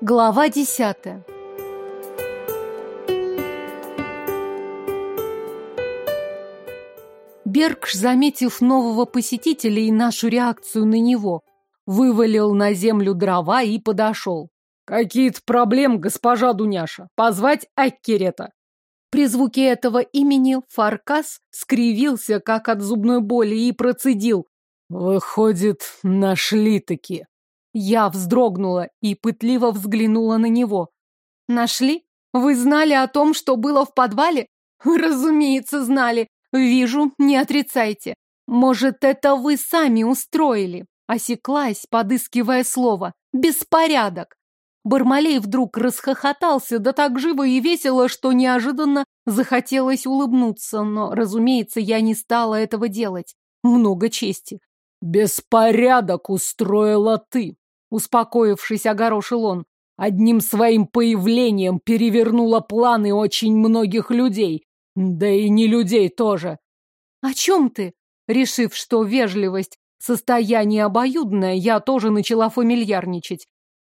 Глава десятая. Бергш, заметив нового посетителя и нашу реакцию на него, вывалил на землю дрова и подошел. «Какие-то проблемы, госпожа Дуняша? Позвать Аккерета?» При звуке этого имени Фаркас скривился, как от зубной боли, и процедил. «Выходит, нашли-таки». Я вздрогнула и пытливо взглянула на него. «Нашли? Вы знали о том, что было в подвале?» «Разумеется, знали. Вижу, не отрицайте. Может, это вы сами устроили?» Осеклась, подыскивая слово. «Беспорядок!» Бармалей вдруг расхохотался, да так живо и весело, что неожиданно захотелось улыбнуться, но, разумеется, я не стала этого делать. Много чести. «Беспорядок устроила ты!» Успокоившись, огорошил он. «Одним своим появлением перевернула планы очень многих людей. Да и не людей тоже». «О чем ты?» Решив, что вежливость — состояние обоюдное, я тоже начала фамильярничать.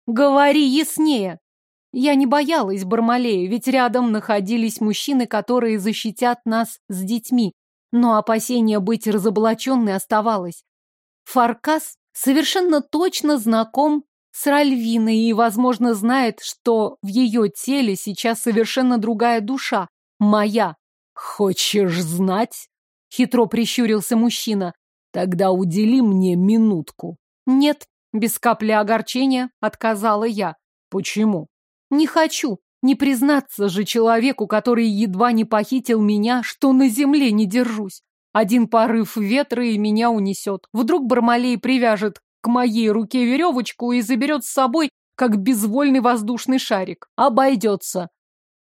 «Говори яснее!» Я не боялась Бармалея, ведь рядом находились мужчины, которые защитят нас с детьми, но опасение быть разоблаченной оставалось. Фаркас совершенно точно знаком с Ральвиной и, возможно, знает, что в ее теле сейчас совершенно другая душа, моя. «Хочешь знать?» — хитро прищурился мужчина. «Тогда удели мне минутку». «Нет», — без капли огорчения отказала я. «Почему?» «Не хочу. Не признаться же человеку, который едва не похитил меня, что на земле не держусь. Один порыв ветра и меня унесет. Вдруг Бармалей привяжет к моей руке веревочку и заберет с собой, как безвольный воздушный шарик. Обойдется.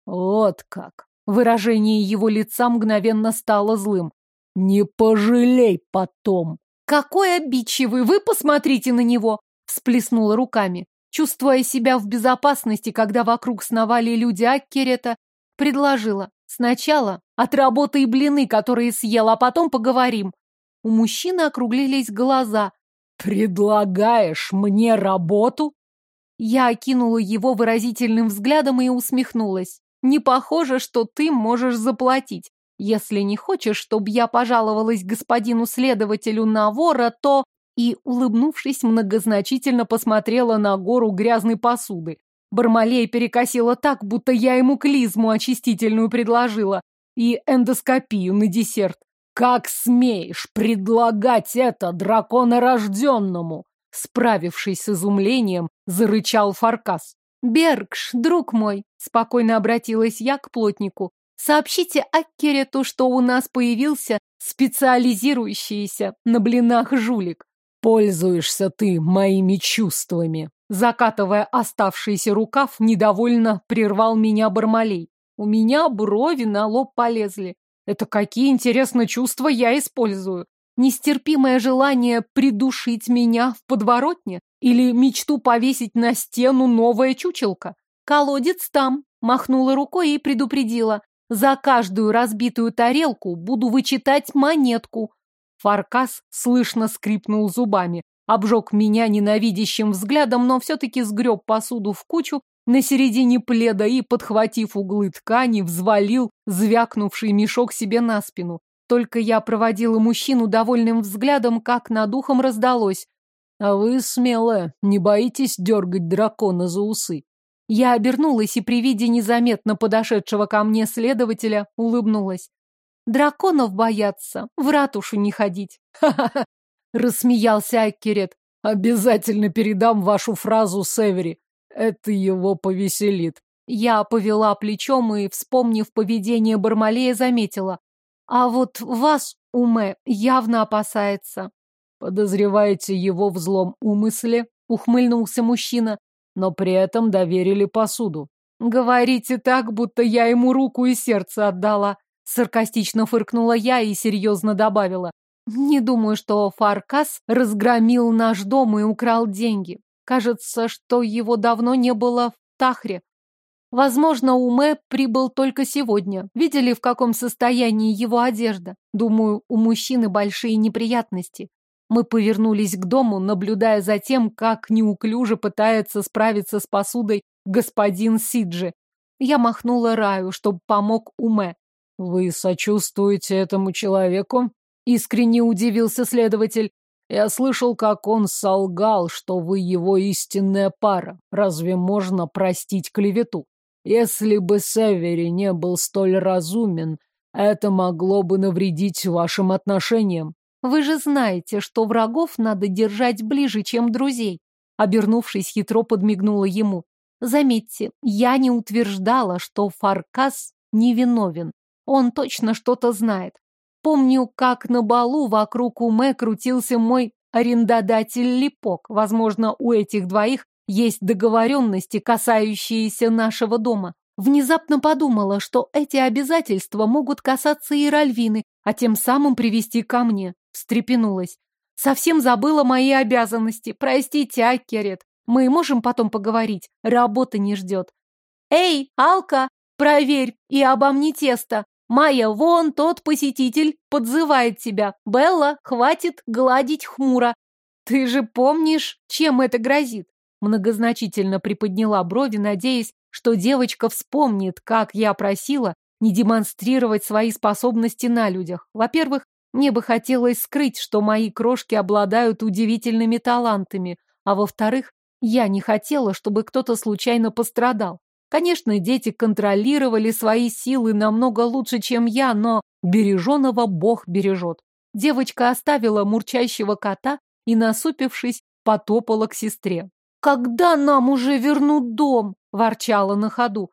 Вот как. Выражение его лица мгновенно стало злым. Не пожалей потом. Какой обидчивый! Вы посмотрите на него! Всплеснула руками. Чувствуя себя в безопасности, когда вокруг сновали люди Аккерета, предложила. Сначала отработай блины, которые съел, а потом поговорим. У мужчины округлились глаза. Предлагаешь мне работу? Я окинула его выразительным взглядом и усмехнулась. Не похоже, что ты можешь заплатить. Если не хочешь, чтобы я пожаловалась господину следователю на вора, то... И, улыбнувшись, многозначительно посмотрела на гору грязной посуды. Бармалей перекосила так, будто я ему клизму очистительную предложила и эндоскопию на десерт. «Как смеешь предлагать это драконорожденному?» Справившись с изумлением, зарычал Фаркас. «Бергш, друг мой», — спокойно обратилась я к плотнику, «сообщите Аккерету, что у нас появился специализирующийся на блинах жулик». «Пользуешься ты моими чувствами», Закатывая оставшийся рукав, недовольно прервал меня Бармалей. У меня брови на лоб полезли. Это какие, интересно, чувства я использую? Нестерпимое желание придушить меня в подворотне? Или мечту повесить на стену новая чучелка? Колодец там, махнула рукой и предупредила. За каждую разбитую тарелку буду вычитать монетку. Фаркас слышно скрипнул зубами обжег меня ненавидящим взглядом, но все-таки сгреб посуду в кучу на середине пледа и, подхватив углы ткани, взвалил звякнувший мешок себе на спину. Только я проводила мужчину довольным взглядом, как над ухом раздалось. «А вы смелая, не боитесь дергать дракона за усы?» Я обернулась и при виде незаметно подошедшего ко мне следователя улыбнулась. Драконов бояться, в ратушу не ходить. Ха-ха-ха, Рассмеялся Аккерет. Обязательно передам вашу фразу Севери. Это его повеселит. Я повела плечом и, вспомнив поведение Бармалея, заметила. А вот вас, Уме, явно опасается. Подозреваете его в злом умысле? Ухмыльнулся мужчина, но при этом доверили посуду. Говорите так, будто я ему руку и сердце отдала. Саркастично фыркнула я и серьезно добавила. Не думаю, что Фаркас разгромил наш дом и украл деньги. Кажется, что его давно не было в Тахре. Возможно, Уме прибыл только сегодня. Видели, в каком состоянии его одежда? Думаю, у мужчины большие неприятности. Мы повернулись к дому, наблюдая за тем, как неуклюже пытается справиться с посудой господин Сиджи. Я махнула Раю, чтобы помог Уме. Вы сочувствуете этому человеку? Искренне удивился следователь. Я слышал, как он солгал, что вы его истинная пара. Разве можно простить клевету? Если бы Севери не был столь разумен, это могло бы навредить вашим отношениям. Вы же знаете, что врагов надо держать ближе, чем друзей. Обернувшись, хитро подмигнула ему. Заметьте, я не утверждала, что Фаркас невиновен. Он точно что-то знает. Помню, как на балу вокруг Уме крутился мой арендодатель Липок. Возможно, у этих двоих есть договоренности, касающиеся нашего дома. Внезапно подумала, что эти обязательства могут касаться и Ральвины, а тем самым привести ко мне. Встрепенулась. Совсем забыла мои обязанности. Простите, Аккерет. Мы можем потом поговорить. Работа не ждет. Эй, Алка, проверь и обо мне тесто. Майя, вон тот посетитель подзывает тебя. Белла, хватит гладить хмуро. Ты же помнишь, чем это грозит? Многозначительно приподняла брови, надеясь, что девочка вспомнит, как я просила не демонстрировать свои способности на людях. Во-первых, мне бы хотелось скрыть, что мои крошки обладают удивительными талантами, а во-вторых, я не хотела, чтобы кто-то случайно пострадал. Конечно, дети контролировали свои силы намного лучше, чем я, но береженого Бог бережет. Девочка оставила мурчащего кота и, насупившись, потопала к сестре. «Когда нам уже вернут дом?» – ворчала на ходу.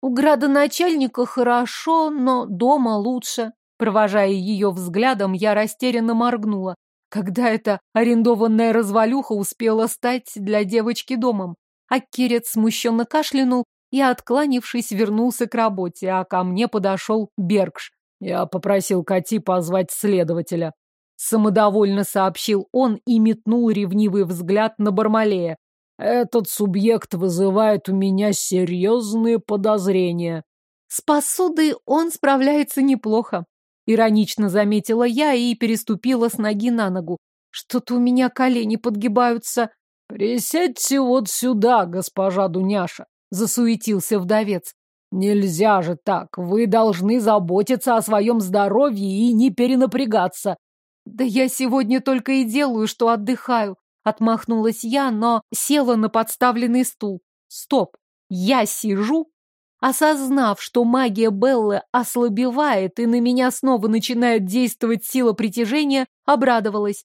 «У градоначальника хорошо, но дома лучше». Провожая ее взглядом, я растерянно моргнула. Когда эта арендованная развалюха успела стать для девочки домом? А Кирец смущенно кашлянул и, откланившись, вернулся к работе, а ко мне подошел Бергш. Я попросил Кати позвать следователя. Самодовольно сообщил он и метнул ревнивый взгляд на Бармалея. Этот субъект вызывает у меня серьезные подозрения. С посудой он справляется неплохо. Иронично заметила я и переступила с ноги на ногу. Что-то у меня колени подгибаются. Присядьте вот сюда, госпожа Дуняша, засуетился вдовец. Нельзя же так. Вы должны заботиться о своем здоровье и не перенапрягаться. Да я сегодня только и делаю, что отдыхаю. Отмахнулась я, но села на подставленный стул. Стоп! Я сижу? Осознав, что магия Беллы ослабевает и на меня снова начинает действовать сила притяжения, обрадовалась.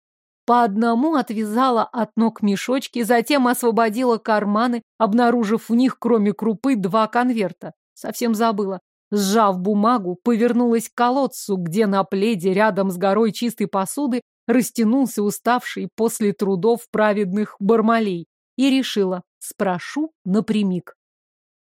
По одному отвязала от ног мешочки, затем освободила карманы, обнаружив в них, кроме крупы, два конверта. Совсем забыла. Сжав бумагу, повернулась к колодцу, где на пледе рядом с горой чистой посуды растянулся уставший после трудов праведных бармалей, и решила, спрошу напрямик.